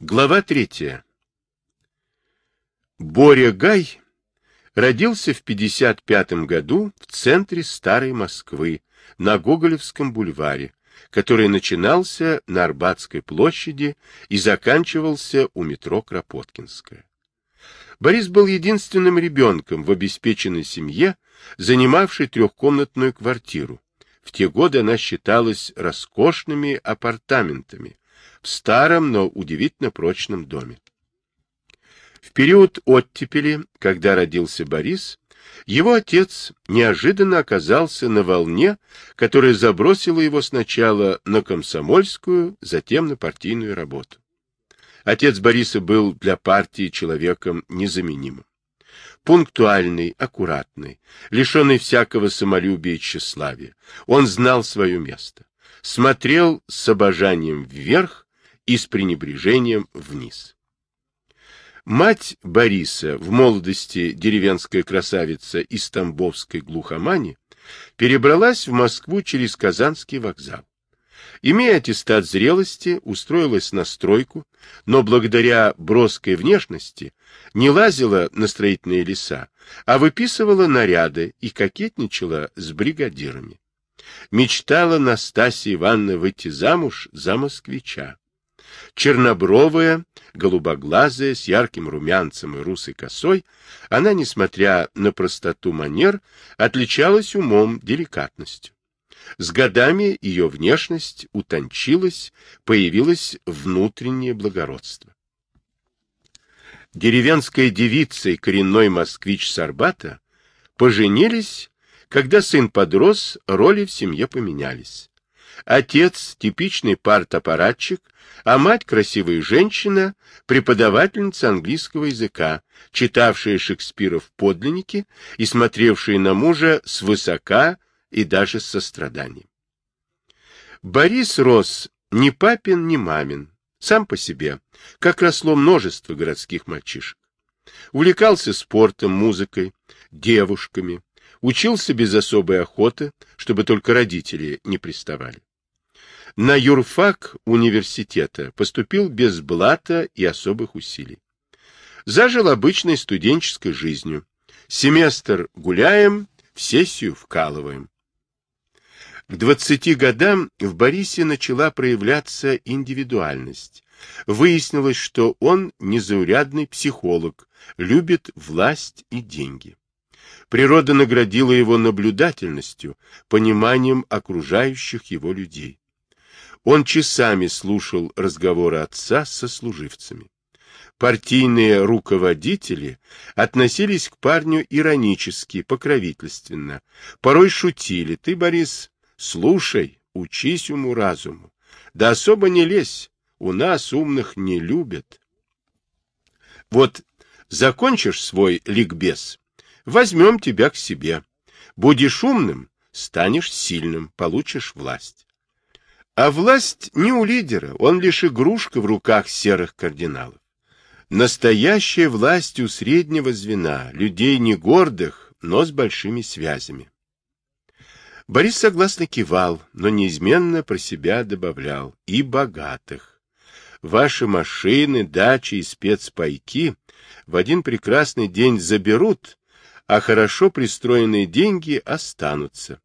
Глава третья. Боря Гай родился в 55 году в центре Старой Москвы, на Гоголевском бульваре, который начинался на Арбатской площади и заканчивался у метро Кропоткинская. Борис был единственным ребенком в обеспеченной семье, занимавшей трехкомнатную квартиру. В те годы она считалась роскошными апартаментами, в старом, но удивительно прочном доме. В период оттепели, когда родился Борис, его отец неожиданно оказался на волне, которая забросила его сначала на комсомольскую, затем на партийную работу. Отец Бориса был для партии человеком незаменимым. Пунктуальный, аккуратный, лишенный всякого самолюбия и тщеславия, он знал свое место, смотрел с обожанием вверх и с пренебрежением вниз. Мать Бориса, в молодости деревенская красавица из Тамбовской глухомани, перебралась в Москву через Казанский вокзал. Имея аттестат зрелости, устроилась на стройку, но благодаря броской внешности не лазила на строительные леса, а выписывала наряды и кокетничала с бригадирами. Мечтала Настасья Ивановна выйти замуж за москвича. Чернобровая, голубоглазая, с ярким румянцем и русой косой, она, несмотря на простоту манер, отличалась умом, деликатностью. С годами ее внешность утончилась, появилось внутреннее благородство. Деревенская девица и коренной москвич Сарбата поженились, когда сын подрос, роли в семье поменялись. Отец — типичный парт-аппаратчик, а мать — красивая женщина, преподавательница английского языка, читавшая Шекспира в подлиннике и смотревшая на мужа свысока и даже с состраданием. Борис рос ни папин, ни мамин, сам по себе, как росло множество городских мальчишек. Увлекался спортом, музыкой, девушками, учился без особой охоты, чтобы только родители не приставали. На юрфак университета поступил без блата и особых усилий. Зажил обычной студенческой жизнью. Семестр гуляем, в сессию вкалываем. К двадцати годам в Борисе начала проявляться индивидуальность. Выяснилось, что он незаурядный психолог, любит власть и деньги. Природа наградила его наблюдательностью, пониманием окружающих его людей. Он часами слушал разговоры отца со служивцами. Партийные руководители относились к парню иронически, покровительственно. Порой шутили. Ты, Борис, слушай, учись уму-разуму. Да особо не лезь, у нас умных не любят. Вот закончишь свой ликбез, возьмем тебя к себе. Будешь умным, станешь сильным, получишь власть. А власть не у лидера, он лишь игрушка в руках серых кардиналов. Настоящая власть у среднего звена, людей не гордых, но с большими связями. Борис согласно кивал, но неизменно про себя добавлял. И богатых. Ваши машины, дачи и спецпайки в один прекрасный день заберут, а хорошо пристроенные деньги останутся.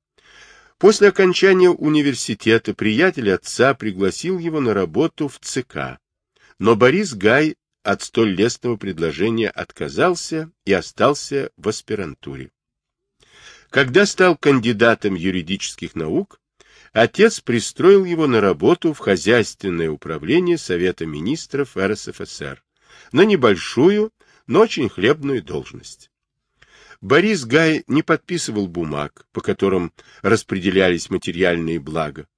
После окончания университета приятель отца пригласил его на работу в ЦК, но Борис Гай от столь лестного предложения отказался и остался в аспирантуре. Когда стал кандидатом юридических наук, отец пристроил его на работу в хозяйственное управление Совета министров РСФСР на небольшую, но очень хлебную должность. Борис Гай не подписывал бумаг, по которым распределялись материальные блага.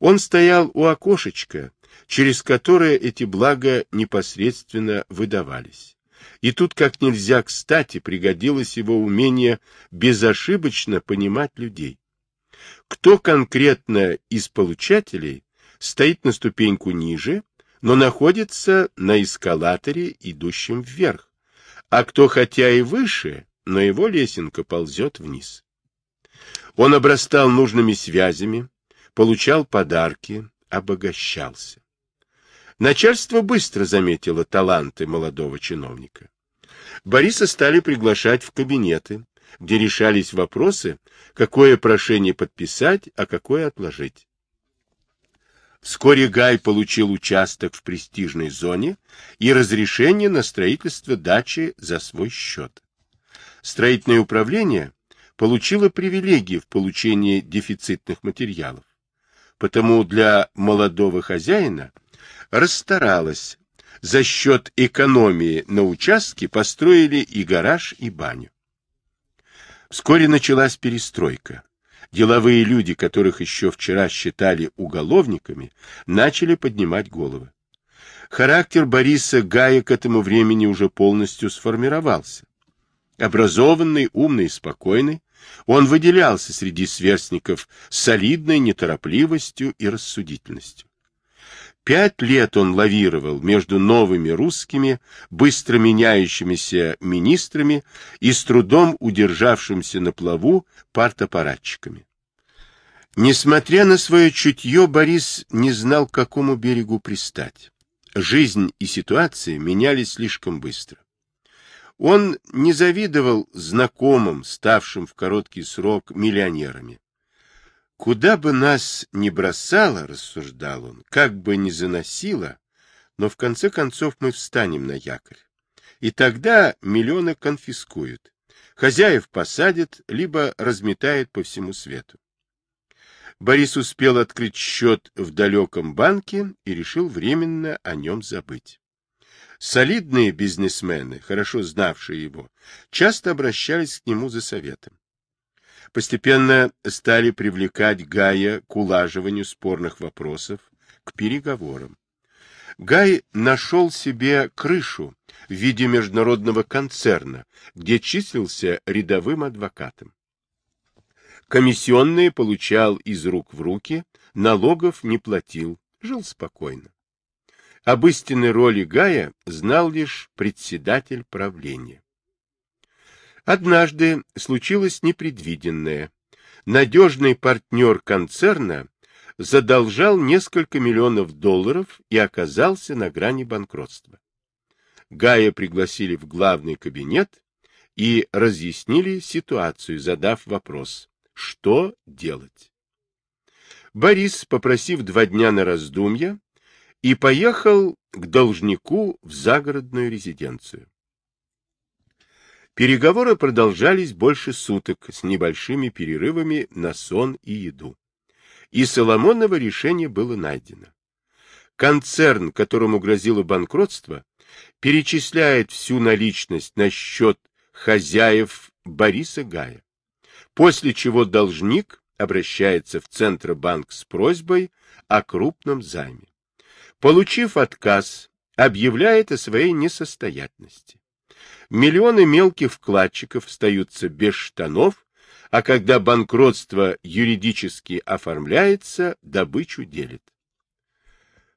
Он стоял у окошечка, через которое эти блага непосредственно выдавались. И тут как нельзя кстати пригодилось его умение безошибочно понимать людей. Кто конкретно из получателей стоит на ступеньку ниже, но находится на эскалаторе, идущем вверх, а кто хотя и выше, но его лесенка ползет вниз. Он обрастал нужными связями, получал подарки, обогащался. Начальство быстро заметило таланты молодого чиновника. Бориса стали приглашать в кабинеты, где решались вопросы, какое прошение подписать, а какое отложить. Вскоре Гай получил участок в престижной зоне и разрешение на строительство дачи за свой счет. Строительное управление получило привилегии в получении дефицитных материалов. Потому для молодого хозяина расстаралось. За счет экономии на участке построили и гараж, и баню. Вскоре началась перестройка. Деловые люди, которых еще вчера считали уголовниками, начали поднимать головы. Характер Бориса Гая к этому времени уже полностью сформировался. Образованный, умный и спокойный, он выделялся среди сверстников солидной неторопливостью и рассудительностью. Пять лет он лавировал между новыми русскими, быстро меняющимися министрами и с трудом удержавшимся на плаву партапаратчиками. Несмотря на свое чутье, Борис не знал, к какому берегу пристать. Жизнь и ситуация менялись слишком быстро. Он не завидовал знакомым, ставшим в короткий срок миллионерами. Куда бы нас ни бросало, рассуждал он, как бы ни заносило, но в конце концов мы встанем на якорь. И тогда миллионы конфискуют. Хозяев посадят, либо разметают по всему свету. Борис успел открыть счет в далеком банке и решил временно о нем забыть. Солидные бизнесмены, хорошо знавшие его, часто обращались к нему за советом постепенно стали привлекать Гая к улаживанию спорных вопросов, к переговорам. Гай нашел себе крышу в виде международного концерна, где числился рядовым адвокатом. Комиссионные получал из рук в руки, налогов не платил, жил спокойно. Об истинной роли Гая знал лишь председатель правления. Однажды случилось непредвиденное. Надежный партнер концерна задолжал несколько миллионов долларов и оказался на грани банкротства. Гая пригласили в главный кабинет и разъяснили ситуацию, задав вопрос, что делать. Борис, попросив два дня на раздумья, и поехал к должнику в загородную резиденцию. Переговоры продолжались больше суток с небольшими перерывами на сон и еду. И Соломоново решение было найдено. Концерн, которому грозило банкротство, перечисляет всю наличность на счет хозяев Бориса Гая, после чего должник обращается в Центробанк с просьбой о крупном займе. Получив отказ, объявляет о своей несостоятельности. Миллионы мелких вкладчиков остаются без штанов, а когда банкротство юридически оформляется, добычу делит.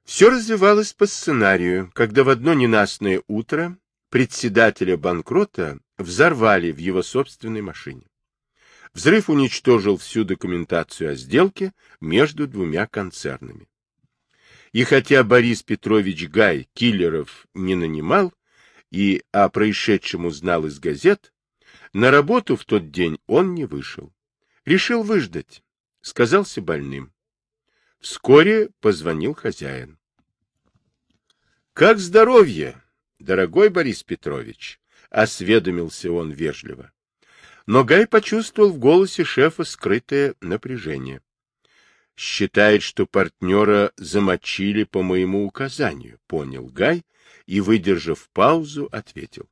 Все развивалось по сценарию, когда в одно ненастное утро председателя банкрота взорвали в его собственной машине. Взрыв уничтожил всю документацию о сделке между двумя концернами. И хотя Борис Петрович Гай киллеров не нанимал, и о происшедшем узнал из газет, на работу в тот день он не вышел. Решил выждать. Сказался больным. Вскоре позвонил хозяин. — Как здоровье, дорогой Борис Петрович? — осведомился он вежливо. Но Гай почувствовал в голосе шефа скрытое напряжение. Считает, что партнера замочили по моему указанию, понял Гай и, выдержав паузу, ответил.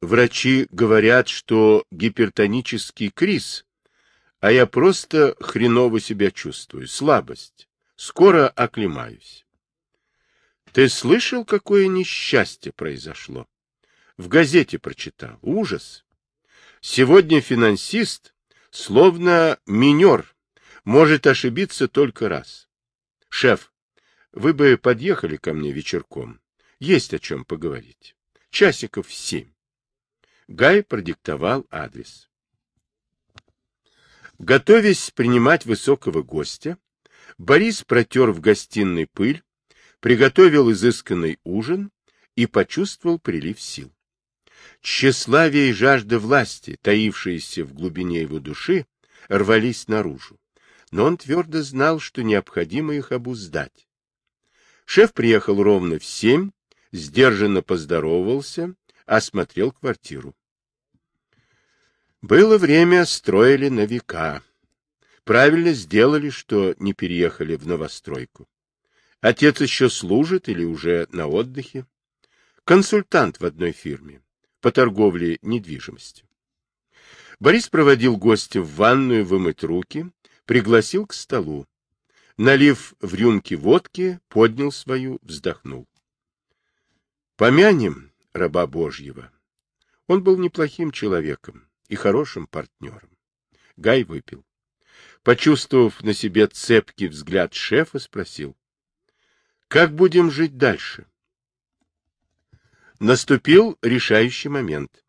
Врачи говорят, что гипертонический криз, а я просто хреново себя чувствую, слабость. Скоро оклемаюсь. Ты слышал, какое несчастье произошло? В газете прочитал. Ужас. Сегодня финансист, словно минер, может ошибиться только раз. Шеф, вы бы подъехали ко мне вечерком. Есть о чем поговорить. Часиков семь. Гай продиктовал адрес. Готовясь принимать высокого гостя, Борис протер в гостиной пыль, приготовил изысканный ужин и почувствовал прилив сил. Тщеславие и жажда власти, таившиеся в глубине его души, рвались наружу, но он твердо знал, что необходимо их обуздать. Шеф приехал ровно в семь, сдержанно поздоровался, осмотрел квартиру. Было время, строили на века. Правильно сделали, что не переехали в новостройку. Отец еще служит или уже на отдыхе. Консультант в одной фирме по торговле недвижимостью. Борис проводил гостя в ванную вымыть руки, пригласил к столу. Налив в рюмки водки, поднял свою, вздохнул. Помянем раба Божьего. Он был неплохим человеком и хорошим партнером. Гай выпил. Почувствовав на себе цепкий взгляд шефа, спросил. — Как будем жить дальше? Наступил решающий момент.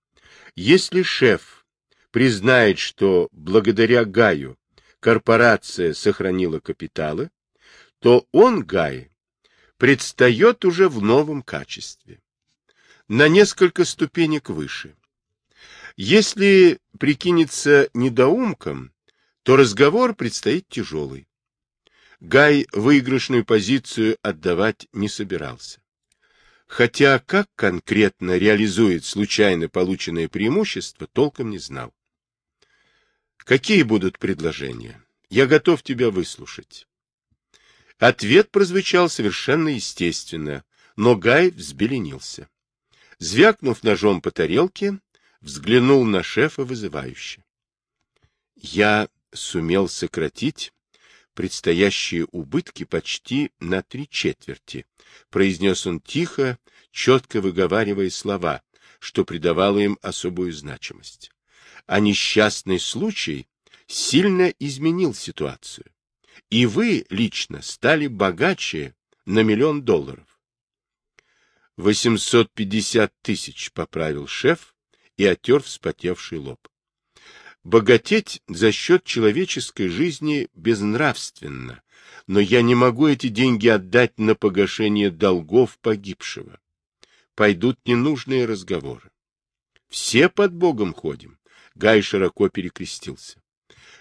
Если шеф признает, что благодаря Гаю корпорация сохранила капиталы, то он, Гай, предстает уже в новом качестве, на несколько ступенек выше. Если прикинется недоумком, то разговор предстоит тяжелый. Гай выигрышную позицию отдавать не собирался хотя как конкретно реализует случайно полученное преимущество, толком не знал. Какие будут предложения? Я готов тебя выслушать. Ответ прозвучал совершенно естественно, но Гай взбеленился. Звякнув ножом по тарелке, взглянул на шефа вызывающе. Я сумел сократить предстоящие убытки почти на три четверти, произнес он тихо, четко выговаривая слова, что придавало им особую значимость. А несчастный случай сильно изменил ситуацию. И вы лично стали богаче на миллион долларов. 850 тысяч, поправил шеф и отер вспотевший лоб. Богатеть за счет человеческой жизни безнравственно, но я не могу эти деньги отдать на погашение долгов погибшего. Пойдут ненужные разговоры. Все под Богом ходим. Гай широко перекрестился.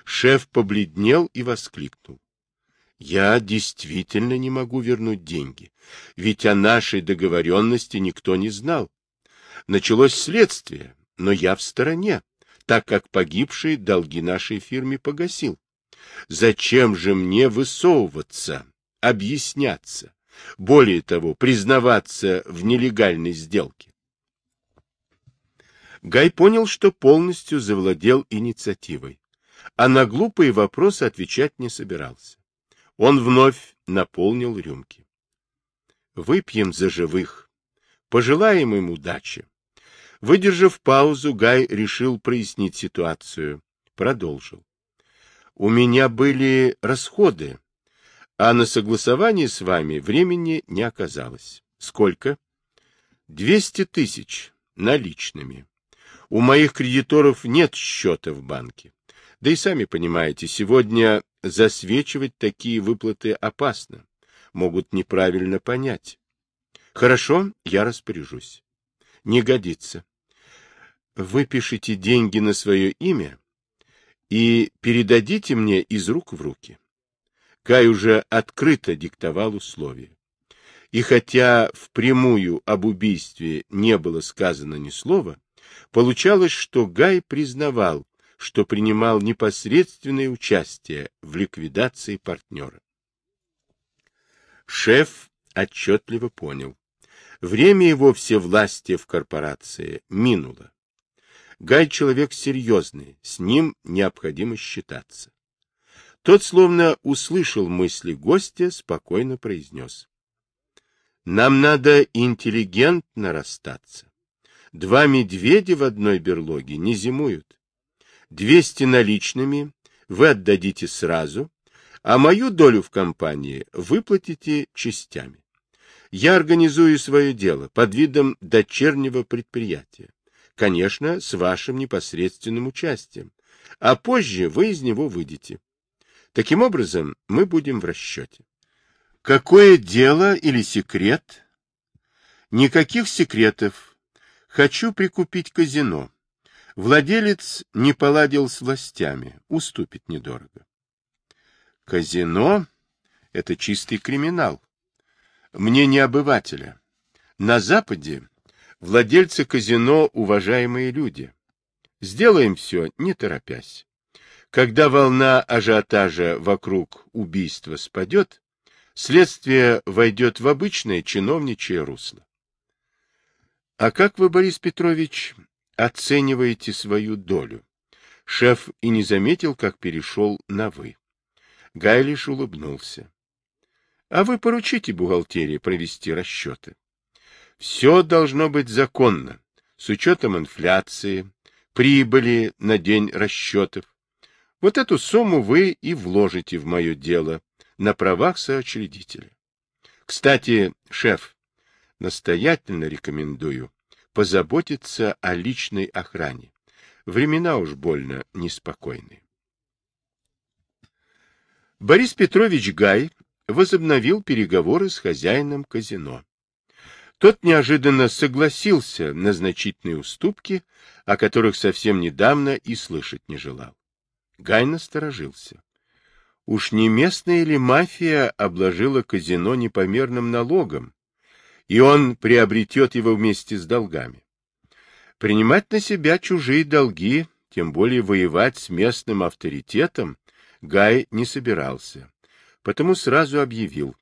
Шеф побледнел и воскликнул. Я действительно не могу вернуть деньги, ведь о нашей договоренности никто не знал. Началось следствие, но я в стороне так как погибший долги нашей фирме погасил. Зачем же мне высовываться, объясняться, более того, признаваться в нелегальной сделке? Гай понял, что полностью завладел инициативой, а на глупые вопросы отвечать не собирался. Он вновь наполнил рюмки. Выпьем за живых, пожелаем им удачи. Выдержав паузу, Гай решил прояснить ситуацию. Продолжил. У меня были расходы, а на согласование с вами времени не оказалось. Сколько? Двести тысяч наличными. У моих кредиторов нет счета в банке. Да и сами понимаете, сегодня засвечивать такие выплаты опасно. Могут неправильно понять. Хорошо, я распоряжусь. Не годится выпишите деньги на свое имя и передадите мне из рук в руки. Кай уже открыто диктовал условия. И хотя впрямую об убийстве не было сказано ни слова, получалось, что Гай признавал, что принимал непосредственное участие в ликвидации партнера. Шеф отчетливо понял. Время его всевластия в корпорации минуло. Гай человек серьезный, с ним необходимо считаться. Тот, словно услышал мысли гостя, спокойно произнес. Нам надо интеллигентно расстаться. Два медведя в одной берлоге не зимуют. Двести наличными вы отдадите сразу, а мою долю в компании выплатите частями. Я организую свое дело под видом дочернего предприятия конечно, с вашим непосредственным участием, а позже вы из него выйдете. Таким образом, мы будем в расчете. Какое дело или секрет? Никаких секретов. Хочу прикупить казино. Владелец не поладил с властями, уступит недорого. Казино — это чистый криминал. Мне не обывателя. На Западе владельцы казино — уважаемые люди. Сделаем все, не торопясь. Когда волна ажиотажа вокруг убийства спадет, следствие войдет в обычное чиновничье русло. А как вы, Борис Петрович, оцениваете свою долю? Шеф и не заметил, как перешел на «вы». Гай лишь улыбнулся. А вы поручите бухгалтерии провести расчеты. Все должно быть законно, с учетом инфляции, прибыли на день расчетов. Вот эту сумму вы и вложите в мое дело на правах соучредителя. Кстати, шеф, настоятельно рекомендую позаботиться о личной охране. Времена уж больно неспокойные. Борис Петрович Гай возобновил переговоры с хозяином казино. Тот неожиданно согласился на значительные уступки, о которых совсем недавно и слышать не желал. Гай насторожился. Уж не местная ли мафия обложила казино непомерным налогом, и он приобретет его вместе с долгами? Принимать на себя чужие долги, тем более воевать с местным авторитетом, Гай не собирался, потому сразу объявил.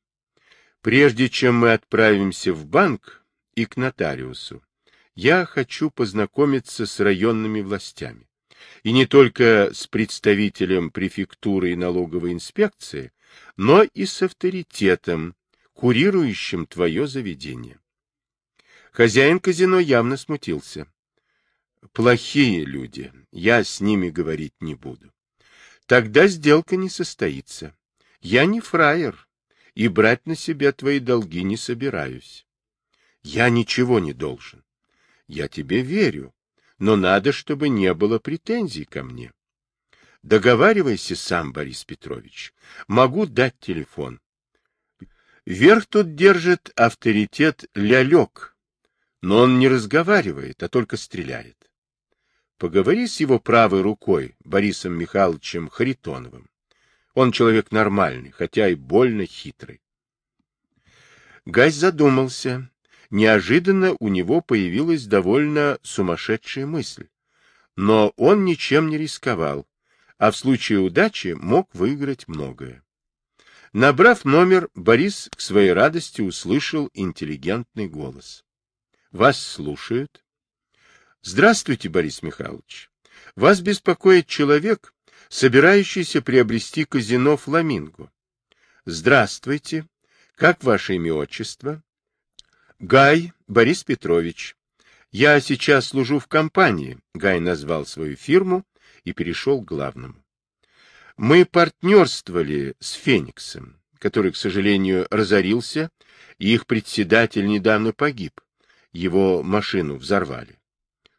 Прежде чем мы отправимся в банк и к нотариусу, я хочу познакомиться с районными властями. И не только с представителем префектуры и налоговой инспекции, но и с авторитетом, курирующим твое заведение. Хозяин казино явно смутился. Плохие люди, я с ними говорить не буду. Тогда сделка не состоится. Я не фраер, и брать на себя твои долги не собираюсь. Я ничего не должен. Я тебе верю, но надо, чтобы не было претензий ко мне. Договаривайся сам, Борис Петрович. Могу дать телефон. Верх тут держит авторитет лялек, но он не разговаривает, а только стреляет. Поговори с его правой рукой, Борисом Михайловичем Харитоновым. Он человек нормальный, хотя и больно хитрый. Гась задумался. Неожиданно у него появилась довольно сумасшедшая мысль. Но он ничем не рисковал, а в случае удачи мог выиграть многое. Набрав номер, Борис к своей радости услышал интеллигентный голос. — Вас слушают. Здравствуйте, Борис Михайлович. Вас беспокоит человек, собирающийся приобрести казино «Фламинго». Здравствуйте. Как ваше имя отчество? Гай Борис Петрович. Я сейчас служу в компании. Гай назвал свою фирму и перешел к главному. Мы партнерствовали с Фениксом, который, к сожалению, разорился, и их председатель недавно погиб. Его машину взорвали.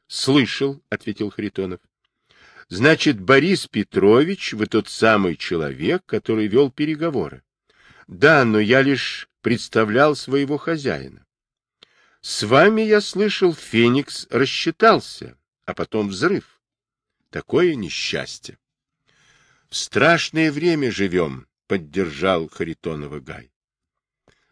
Слышал, ответил Харитонов. Значит, Борис Петрович, вы тот самый человек, который вел переговоры. Да, но я лишь представлял своего хозяина. С вами, я слышал, Феникс рассчитался, а потом взрыв. Такое несчастье. Страшное время живем, поддержал Харитонова Гай.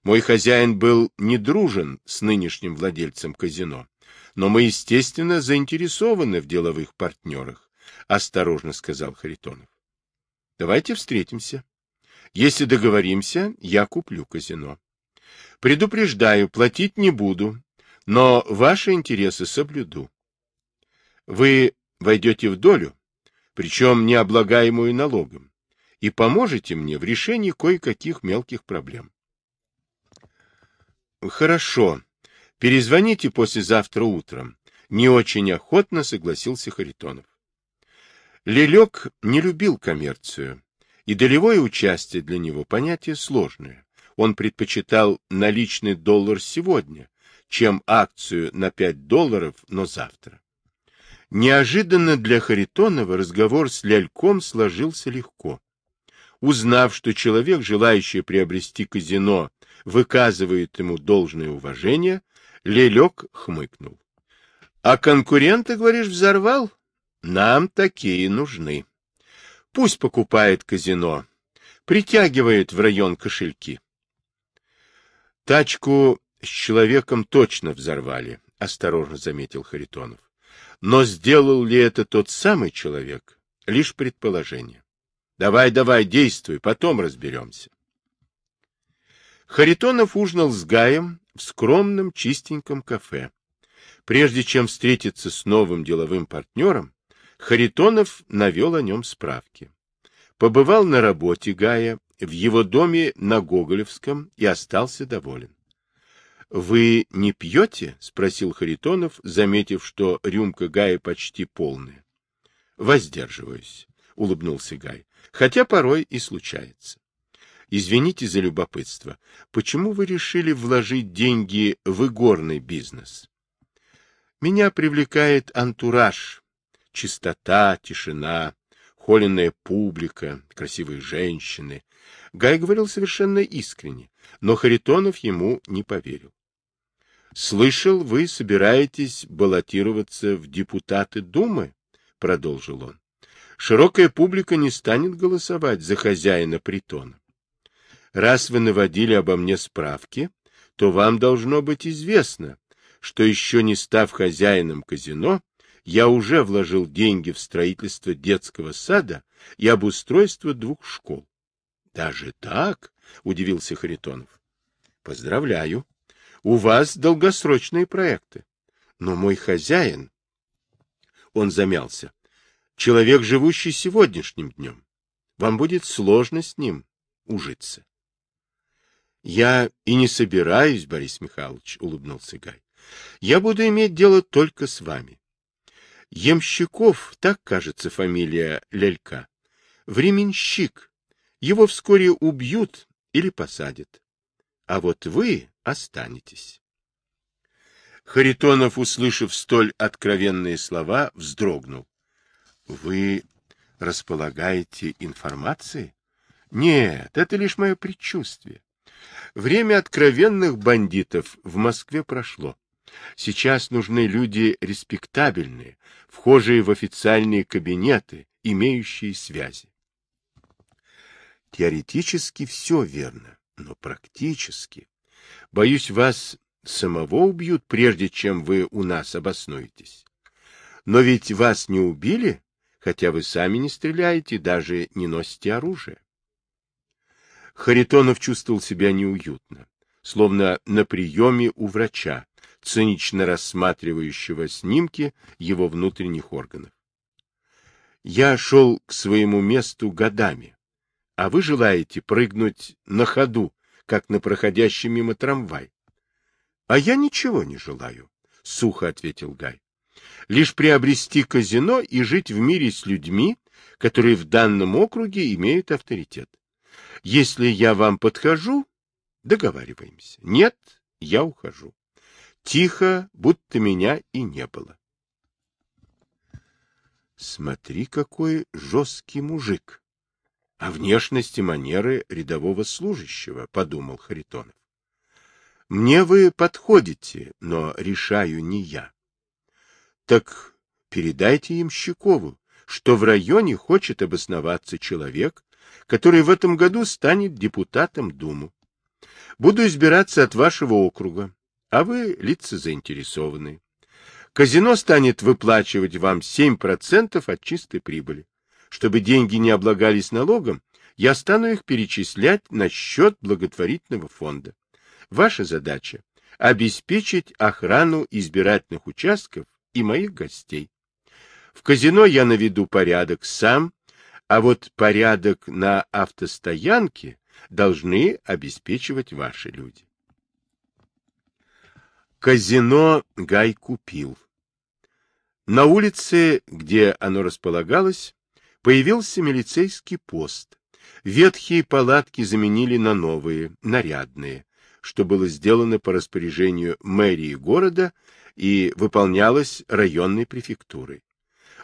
Мой хозяин был не дружен с нынешним владельцем казино. Но мы, естественно, заинтересованы в деловых партнерах, — осторожно сказал Харитонов. — Давайте встретимся. Если договоримся, я куплю казино. Предупреждаю, платить не буду, но ваши интересы соблюду. Вы войдете в долю, причем необлагаемую налогом, и поможете мне в решении кое-каких мелких проблем. Хорошо, Перезвоните послезавтра утром. Не очень охотно согласился Харитонов. Лелек не любил коммерцию, и долевое участие для него понятие сложное. Он предпочитал наличный доллар сегодня, чем акцию на 5 долларов, но завтра. Неожиданно для Харитонова разговор с Ляльком сложился легко. Узнав, что человек, желающий приобрести казино, выказывает ему должное уважение, Лелек хмыкнул. — А конкурента, говоришь, взорвал? Нам такие нужны. Пусть покупает казино, притягивает в район кошельки. Тачку с человеком точно взорвали, осторожно заметил Харитонов. Но сделал ли это тот самый человек? Лишь предположение. Давай, давай, действуй, потом разберемся. Харитонов ужинал с Гаем в скромном чистеньком кафе. Прежде чем встретиться с новым деловым партнером, Харитонов навел о нем справки. Побывал на работе Гая в его доме на Гоголевском и остался доволен. Вы не пьете? — спросил Харитонов, заметив, что рюмка Гая почти полная. — Воздерживаюсь, — улыбнулся Гай, — хотя порой и случается. Извините за любопытство. Почему вы решили вложить деньги в игорный бизнес? Меня привлекает антураж, чистота, тишина, холеная публика, красивые женщины. Гай говорил совершенно искренне, но Харитонов ему не поверил. Слышал, вы собираетесь баллотироваться в депутаты Думы? Продолжил он. Широкая публика не станет голосовать за хозяина притона. Раз вы наводили обо мне справки, то вам должно быть известно, что еще не став хозяином казино, я уже вложил деньги в строительство детского сада и обустройство двух школ. — Даже так? — удивился Харитонов. — Поздравляю у вас долгосрочные проекты. Но мой хозяин... Он замялся. Человек, живущий сегодняшним днем. Вам будет сложно с ним ужиться. Я и не собираюсь, Борис Михайлович, улыбнулся Гай. Я буду иметь дело только с вами. Емщиков, так кажется фамилия Лелька, временщик. Его вскоре убьют или посадят. А вот вы останетесь. Харитонов, услышав столь откровенные слова, вздрогнул. — Вы располагаете информацией? — Нет, это лишь мое предчувствие. Время откровенных бандитов в Москве прошло. Сейчас нужны люди респектабельные, вхожие в официальные кабинеты, имеющие связи. Теоретически все верно, но практически Боюсь, вас самого убьют, прежде чем вы у нас обоснуетесь. Но ведь вас не убили, хотя вы сами не стреляете, даже не носите оружие. Харитонов чувствовал себя неуютно, словно на приеме у врача, цинично рассматривающего снимки его внутренних органов. Я шел к своему месту годами, а вы желаете прыгнуть на ходу как на проходящий мимо трамвай. — А я ничего не желаю, — сухо ответил Гай. — Лишь приобрести казино и жить в мире с людьми, которые в данном округе имеют авторитет. Если я вам подхожу, договариваемся. Нет, я ухожу. Тихо, будто меня и не было. Смотри, какой жесткий мужик, о внешности манеры рядового служащего, — подумал Харитонов. Мне вы подходите, но решаю не я. Так передайте им Щекову, что в районе хочет обосноваться человек, который в этом году станет депутатом Думы. Буду избираться от вашего округа, а вы лица заинтересованные. Казино станет выплачивать вам 7% от чистой прибыли. Чтобы деньги не облагались налогом, я стану их перечислять на счет благотворительного фонда. Ваша задача – обеспечить охрану избирательных участков и моих гостей. В казино я наведу порядок сам, а вот порядок на автостоянке должны обеспечивать ваши люди. Казино Гай купил. На улице, где оно располагалось, Появился милицейский пост. Ветхие палатки заменили на новые, нарядные, что было сделано по распоряжению мэрии города и выполнялось районной префектурой.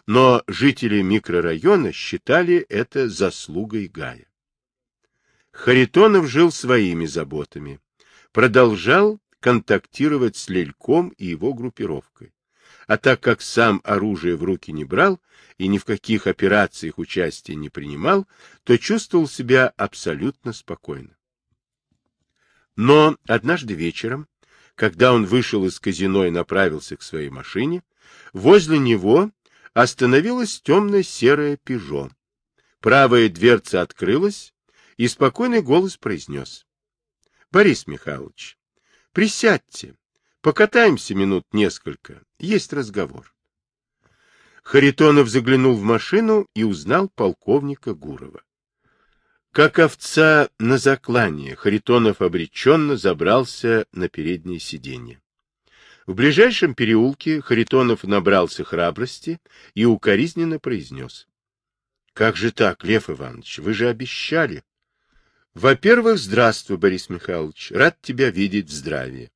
Но жители микрорайона считали это заслугой Гая. Харитонов жил своими заботами, продолжал контактировать с Лельком и его группировкой. А так как сам оружие в руки не брал и ни в каких операциях участия не принимал, то чувствовал себя абсолютно спокойно. Но однажды вечером, когда он вышел из казино и направился к своей машине, возле него остановилась темно-серая «Пежо». Правая дверца открылась, и спокойный голос произнес. — Борис Михайлович, присядьте, покатаемся минут несколько, есть разговор. Харитонов заглянул в машину и узнал полковника Гурова. Как овца на заклание, Харитонов обреченно забрался на переднее сиденье. В ближайшем переулке Харитонов набрался храбрости и укоризненно произнес. — Как же так, Лев Иванович, вы же обещали. — Во-первых, здравствуй, Борис Михайлович, рад тебя видеть в здравии.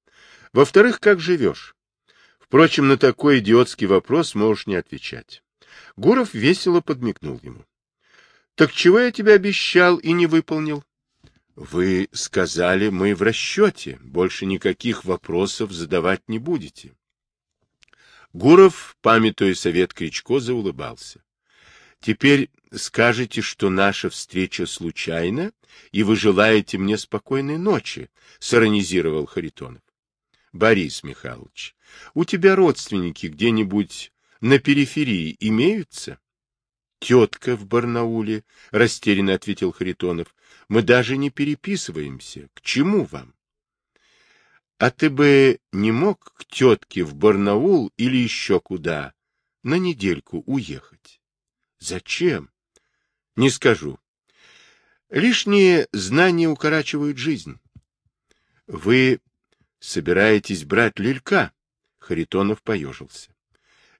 Во-вторых, как живешь? Впрочем, на такой идиотский вопрос можешь не отвечать. Гуров весело подмигнул ему. — Так чего я тебе обещал и не выполнил? Вы сказали, мы в расчете, больше никаких вопросов задавать не будете. Гуров, памятуя совет Кричко, заулыбался. Теперь скажете, что наша встреча случайна, и вы желаете мне спокойной ночи, сиронизировал Харитонов. Борис Михайлович, у тебя родственники где-нибудь на периферии имеются? Тетка в Барнауле, растерянно ответил Харитонов. Мы даже не переписываемся. К чему вам? А ты бы не мог к тетке в Барнаул или еще куда на недельку уехать? Зачем? Не скажу. Лишние знания укорачивают жизнь. Вы собираетесь брать Лилька? Харитонов поежился.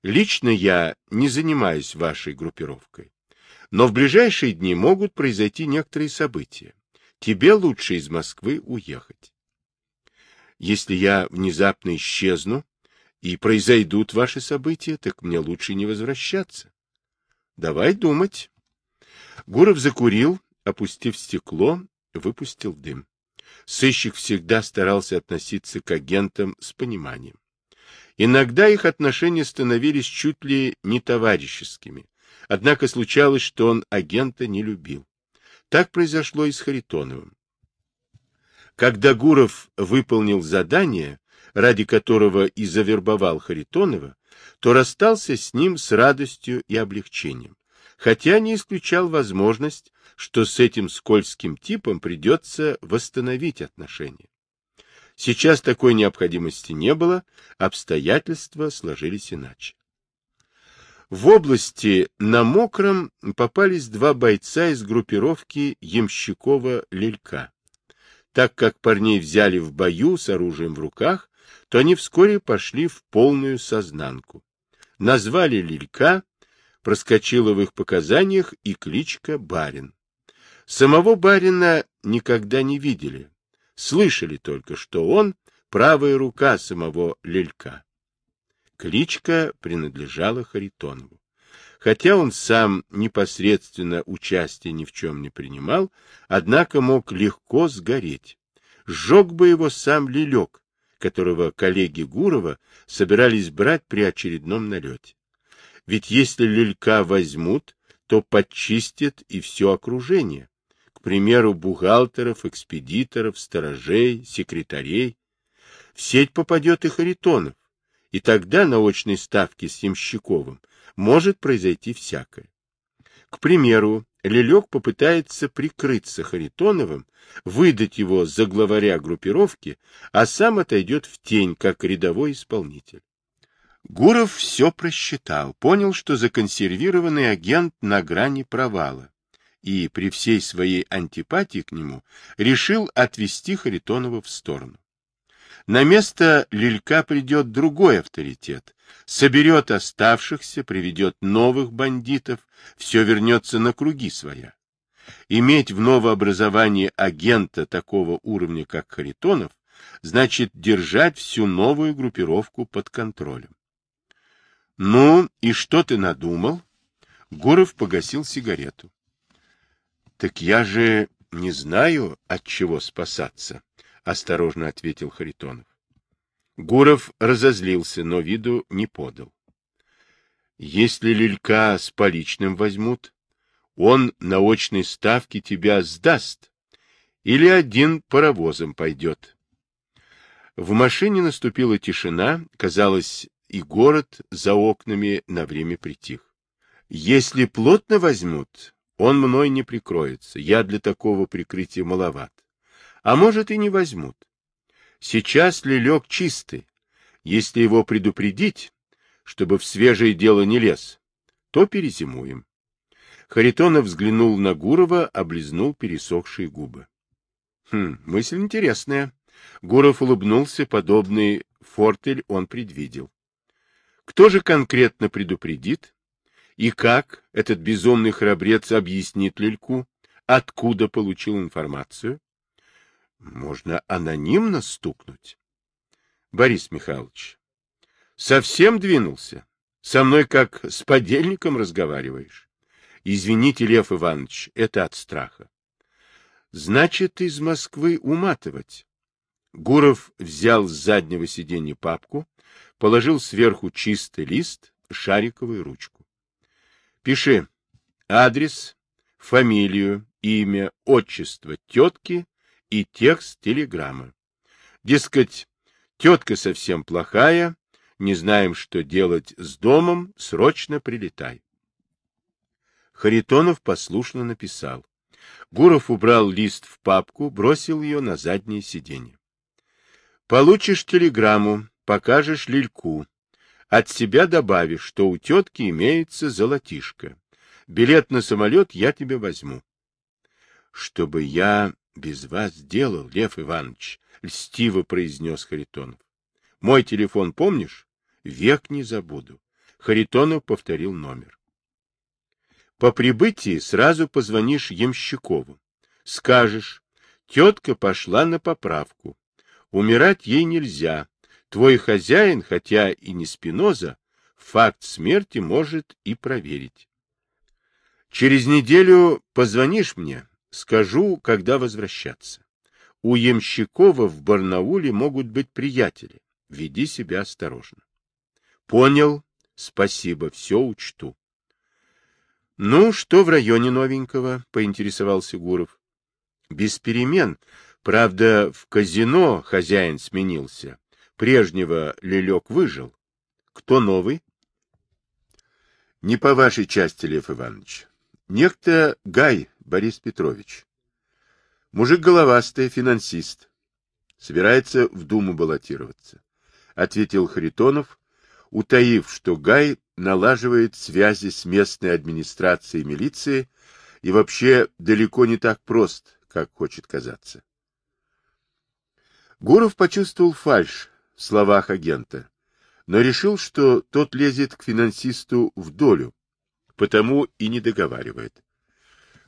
Лично я не занимаюсь вашей группировкой. Но в ближайшие дни могут произойти некоторые события. Тебе лучше из Москвы уехать. Если я внезапно исчезну и произойдут ваши события, так мне лучше не возвращаться. Давай думать. Гуров закурил, опустив стекло, выпустил дым. Сыщик всегда старался относиться к агентам с пониманием. Иногда их отношения становились чуть ли не товарищескими, Однако случалось, что он агента не любил. Так произошло и с Харитоновым. Когда Гуров выполнил задание, ради которого и завербовал Харитонова, то расстался с ним с радостью и облегчением, хотя не исключал возможность, что с этим скользким типом придется восстановить отношения. Сейчас такой необходимости не было, обстоятельства сложились иначе. В области на Мокром попались два бойца из группировки Ямщикова-Лелька. Так как парней взяли в бою с оружием в руках, то они вскоре пошли в полную сознанку. Назвали Лелька, проскочила в их показаниях и кличка Барин. Самого барина никогда не видели, слышали только, что он правая рука самого Лелька. Кличка принадлежала Харитонову. Хотя он сам непосредственно участия ни в чем не принимал, однако мог легко сгореть. Сжег бы его сам Лелек, которого коллеги Гурова собирались брать при очередном налете. Ведь если Лелька возьмут, то подчистят и все окружение. К примеру, бухгалтеров, экспедиторов, сторожей, секретарей. В сеть попадет и Харитонов, и тогда на очной ставке с Ямщиковым может произойти всякое. К примеру, Лелек попытается прикрыться Харитоновым, выдать его за главаря группировки, а сам отойдет в тень, как рядовой исполнитель. Гуров все просчитал, понял, что законсервированный агент на грани провала, и при всей своей антипатии к нему решил отвести Харитонова в сторону. На место Лилька придет другой авторитет, соберет оставшихся, приведет новых бандитов, все вернется на круги своя. Иметь в новообразовании агента такого уровня, как Харитонов, значит держать всю новую группировку под контролем. Ну, и что ты надумал? Гуров погасил сигарету. Так я же Не знаю, от чего спасаться, — осторожно ответил Харитонов. Гуров разозлился, но виду не подал. Если Лилька с поличным возьмут, он на очной ставке тебя сдаст или один паровозом пойдет. В машине наступила тишина, казалось, и город за окнами на время притих. Если плотно возьмут, он мной не прикроется, я для такого прикрытия маловат. А может и не возьмут. Сейчас лелек чистый. Если его предупредить, чтобы в свежее дело не лез, то перезимуем. Харитонов взглянул на Гурова, облизнул пересохшие губы. Хм, мысль интересная. Гуров улыбнулся, подобный фортель он предвидел. Кто же конкретно предупредит? И как этот безумный храбрец объяснит Лильку, откуда получил информацию? Можно анонимно стукнуть. Борис Михайлович, совсем двинулся? Со мной как с подельником разговариваешь? Извините, Лев Иванович, это от страха. Значит, из Москвы уматывать. Гуров взял с заднего сиденья папку, положил сверху чистый лист, шариковую ручку. Пиши адрес, фамилию, имя, отчество тетки и текст телеграммы. Дескать, тетка совсем плохая, не знаем, что делать с домом, срочно прилетай. Харитонов послушно написал. Гуров убрал лист в папку, бросил ее на заднее сиденье. Получишь телеграмму, покажешь Лильку. От себя добавишь, что у тетки имеется золотишко. Билет на самолет я тебе возьму. Чтобы я без вас делал, Лев Иванович, льстиво произнес Харитонов. Мой телефон помнишь? Век не забуду. Харитонов повторил номер. По прибытии сразу позвонишь Ямщикову. Скажешь, тетка пошла на поправку. Умирать ей нельзя. Твой хозяин, хотя и не Спиноза, факт смерти может и проверить. Через неделю позвонишь мне, скажу, когда возвращаться. У Ямщикова в Барнауле могут быть приятели. Веди себя осторожно. Понял. Спасибо, все учту. Ну, что в районе новенького? Поинтересовался Гуров. Без перемен. Правда, в казино хозяин сменился. Прежнего Лелек выжил. Кто новый? Не по вашей части, Лев Иванович. Некто Гай Борис Петрович. Мужик головастый, финансист. Собирается в Думу баллотироваться. Ответил Харитонов, утаив, что Гай налаживает связи с местной администрацией милиции и вообще далеко не так прост, как хочет казаться. Гуров почувствовал фальшь в словах агента, но решил, что тот лезет к финансисту в долю, потому и не договаривает.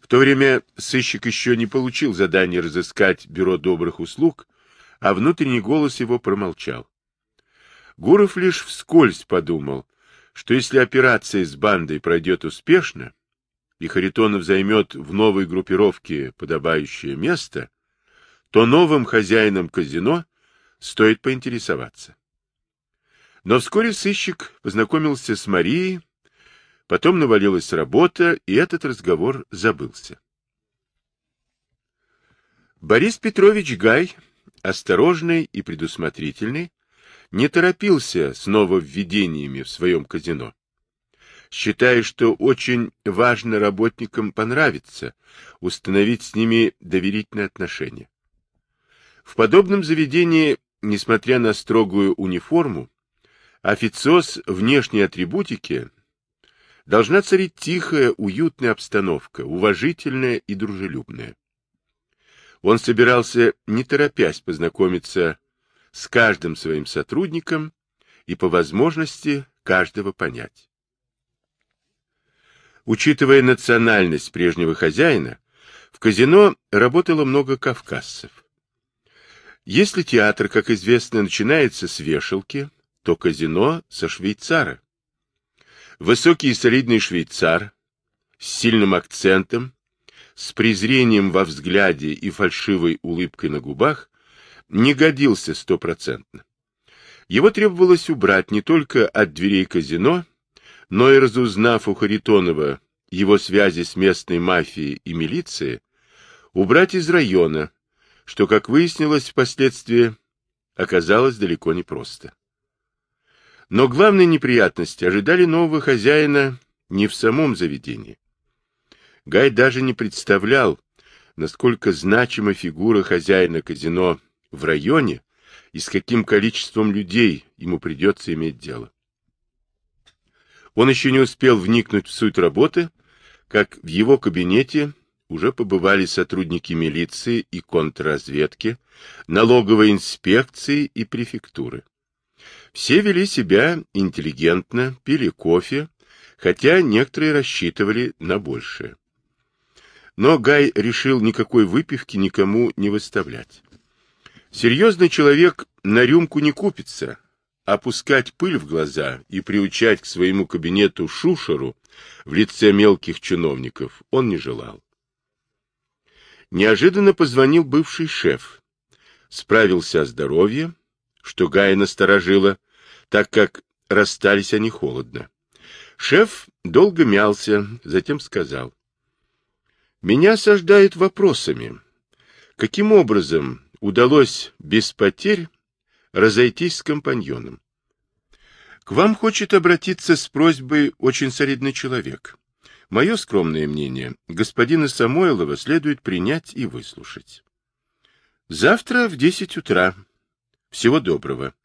В то время сыщик еще не получил задание разыскать бюро добрых услуг, а внутренний голос его промолчал. Гуров лишь вскользь подумал, что если операция с бандой пройдет успешно, и Харитонов займет в новой группировке подобающее место, то новым хозяином казино стоит поинтересоваться. Но вскоре сыщик познакомился с Марией, потом навалилась работа, и этот разговор забылся. Борис Петрович Гай, осторожный и предусмотрительный, не торопился с нововведениями в своем казино, считая, что очень важно работникам понравиться, установить с ними доверительные отношения. В подобном заведении, несмотря на строгую униформу, официоз внешней атрибутики должна царить тихая, уютная обстановка, уважительная и дружелюбная. Он собирался, не торопясь, познакомиться с каждым своим сотрудником и по возможности каждого понять. Учитывая национальность прежнего хозяина, в казино работало много кавказцев. Если театр, как известно, начинается с вешалки, то казино со швейцара. Высокий и солидный швейцар с сильным акцентом, с презрением во взгляде и фальшивой улыбкой на губах, не годился стопроцентно. Его требовалось убрать не только от дверей казино, но и разузнав у Харитонова его связи с местной мафией и милицией, убрать из района, что, как выяснилось впоследствии, оказалось далеко не просто. Но главные неприятности ожидали нового хозяина не в самом заведении. Гай даже не представлял, насколько значима фигура хозяина казино в районе и с каким количеством людей ему придется иметь дело. Он еще не успел вникнуть в суть работы, как в его кабинете уже побывали сотрудники милиции и контрразведки, налоговой инспекции и префектуры. Все вели себя интеллигентно, пили кофе, хотя некоторые рассчитывали на большее. Но Гай решил никакой выпивки никому не выставлять. Серьезный человек на рюмку не купится, опускать пыль в глаза и приучать к своему кабинету шушеру в лице мелких чиновников он не желал. Неожиданно позвонил бывший шеф. Справился о здоровье, что Гая насторожило, так как расстались они холодно. Шеф долго мялся, затем сказал. «Меня осаждают вопросами. Каким образом удалось без потерь разойтись с компаньоном? К вам хочет обратиться с просьбой очень солидный человек. Мое скромное мнение, господина Самойлова следует принять и выслушать. Завтра в десять утра. Всего доброго.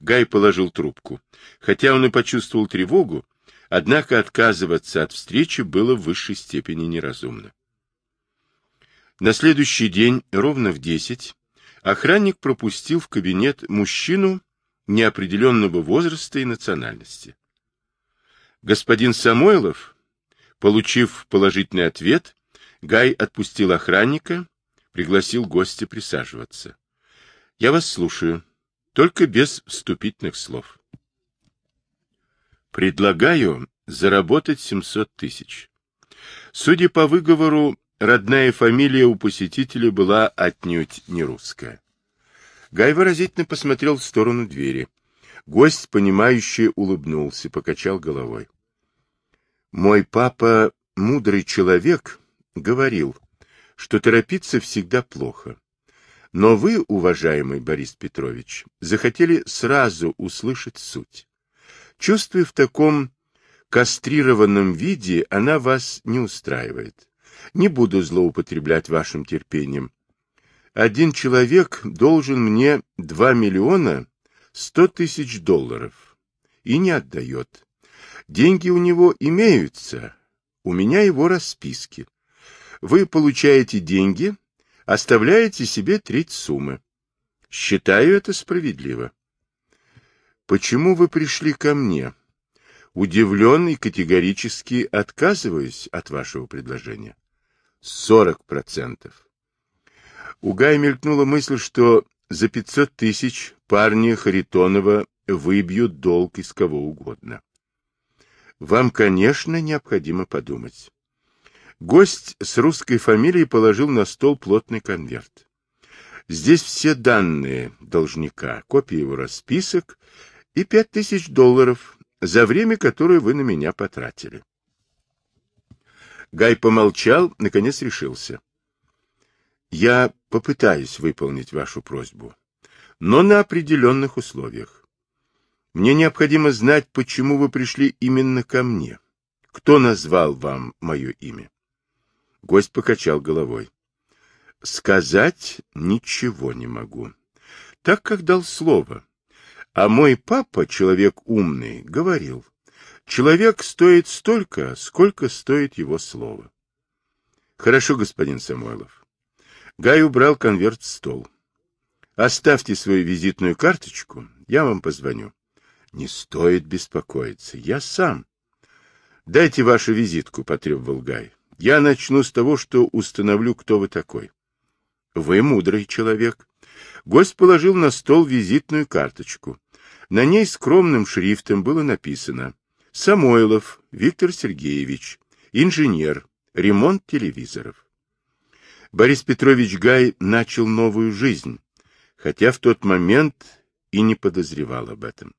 Гай положил трубку. Хотя он и почувствовал тревогу, однако отказываться от встречи было в высшей степени неразумно. На следующий день, ровно в десять, охранник пропустил в кабинет мужчину неопределенного возраста и национальности. Господин Самойлов Получив положительный ответ, Гай отпустил охранника, пригласил гостя присаживаться. — Я вас слушаю, только без вступительных слов. — Предлагаю заработать 700 тысяч. Судя по выговору, родная фамилия у посетителя была отнюдь не русская. Гай выразительно посмотрел в сторону двери. Гость, понимающий, улыбнулся, покачал головой. Мой папа, мудрый человек, говорил, что торопиться всегда плохо. Но вы, уважаемый Борис Петрович, захотели сразу услышать суть. Чувствуя в таком кастрированном виде, она вас не устраивает. Не буду злоупотреблять вашим терпением. Один человек должен мне два миллиона сто тысяч долларов и не отдает. Деньги у него имеются, у меня его расписки. Вы получаете деньги, оставляете себе треть суммы. Считаю это справедливо. Почему вы пришли ко мне? Удивлен и категорически отказываюсь от вашего предложения. Сорок процентов. У Гая мелькнула мысль, что за пятьсот тысяч парни Харитонова выбьют долг из кого угодно. Вам, конечно, необходимо подумать. Гость с русской фамилией положил на стол плотный конверт. Здесь все данные должника, копия его расписок и пять тысяч долларов за время, которое вы на меня потратили. Гай помолчал, наконец решился. Я попытаюсь выполнить вашу просьбу, но на определенных условиях. Мне необходимо знать, почему вы пришли именно ко мне. Кто назвал вам мое имя? Гость покачал головой. Сказать ничего не могу, так как дал слово. А мой папа, человек умный, говорил, человек стоит столько, сколько стоит его слово. Хорошо, господин Самойлов. Гай убрал конверт в стол. Оставьте свою визитную карточку, я вам позвоню. Не стоит беспокоиться, я сам. Дайте вашу визитку, потребовал Гай. Я начну с того, что установлю, кто вы такой. Вы мудрый человек. Гость положил на стол визитную карточку. На ней скромным шрифтом было написано «Самойлов Виктор Сергеевич, инженер, ремонт телевизоров». Борис Петрович Гай начал новую жизнь, хотя в тот момент и не подозревал об этом.